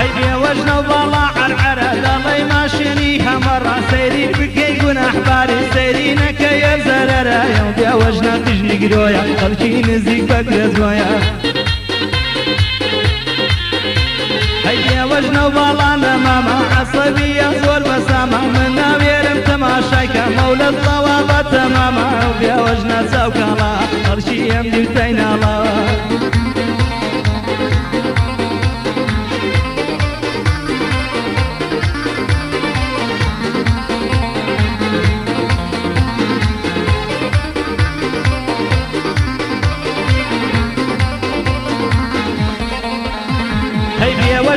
هەیە وەژنە و باڵا عەرعەرە دەڵی ماشێنی هەمەڕا سەیری بکەی گونەحباری سەیری نەکەیە زەرەرایە و بیا وەژنە تژنی گرۆیە خەڵکی نزیک بەگرە زۆیە هەیە وەژنە و باڵانە ماما عەسەبیە زۆر بەسامە من ناوێرم تەماشایکە مەولەتڵەوە بە تەمامە و بیا وەژنە چاوکاڵا خەڵکی ئەم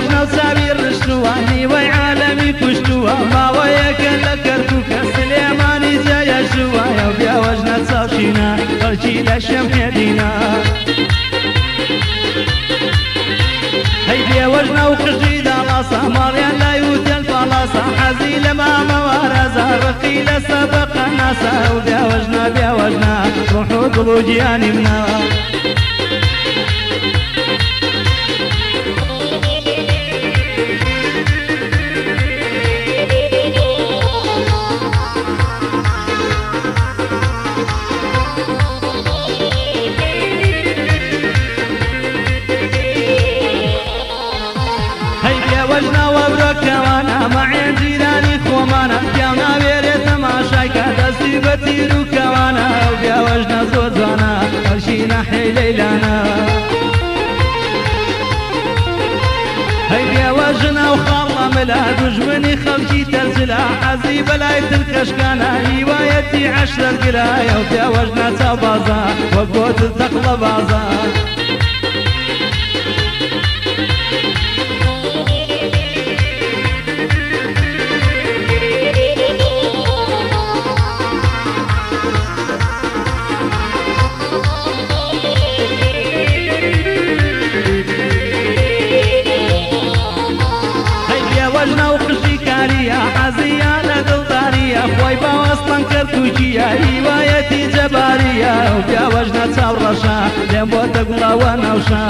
دیوتەی ناڵە وەژنە و چاوی ڕشتووە نیوەی عالەمی کوشتووە ماوەیەکە لە کەرکووکە سلێمانی جایەشووە و بیا وەژنە چاوشینە خەڵکی لە شەم هێدینە هەی بێ وەژنە و خژی داڵاسە ماڵیان لای و تێل پاڵاسە حەزی لە مامەوارەزە ڕقی لە سەبقە ناسە و بیا برۆکەوانە مەعێن جیرانی خۆمانە. پیاو ناوێرێت تەماشایکە دەستی بە تیر و کەوانە. ئەو پیاوەژنە زۆر جوانە هەرشی نەحەی لەیلانە. هەی پیاوەژنە و خاڵە ملا دوژمنی خەڵکی تەرجلا حەزی بەلای تر کەشکانە هیوایەتی عەشرە گرایە و پیاوەژنە چاو بازە وەک بۆ تەقڵە بازە. قژی کاریە حەزیە لە دڵداریە خۆی باوەستان کرد توچیە هیوایەتی جەباریە. و پیاوەژنە چاو ڕەشە لێم بۆ دەگوڵاوە ناوشە.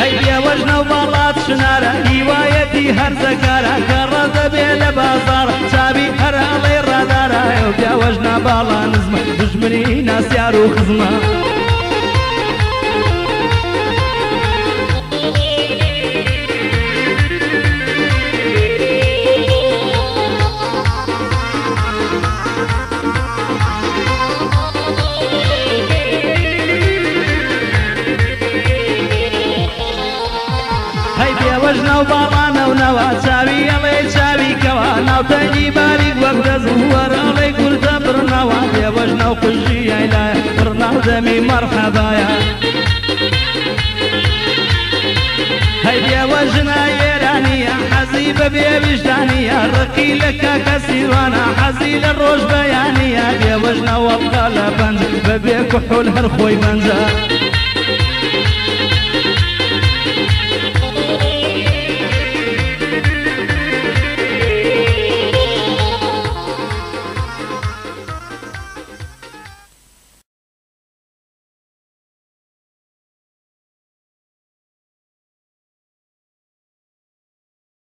هەیە وەژنە و باڵات شنارە هیوایەتی هەرزەکارە. کە ڕەدەبێ لە بازار چاوی هەراڵی ڕادارە. و پیاوەژنە باڵا نزمە دژمنی ناسیار و خزمە. وەژنە و باڵانە و نەوە چاوی ئەڵێ چاویکەوە ناوتەنی باریک وەک دەزوەرەڵێ کوردە بڕنەوە لێ وەژنە و خوژی ئەیلا بڕناو دەمی مەرحەبایە هەیدێ وەژنە ئێرانیە حەزی بە بێ ویژدانیە ڕقی لە کاکە سیوانە حەزی لە ڕۆژ بەیانیە بێ وەژنەوە بقا لە بەنج بە بێ کوحول هەر خۆی بەنجە.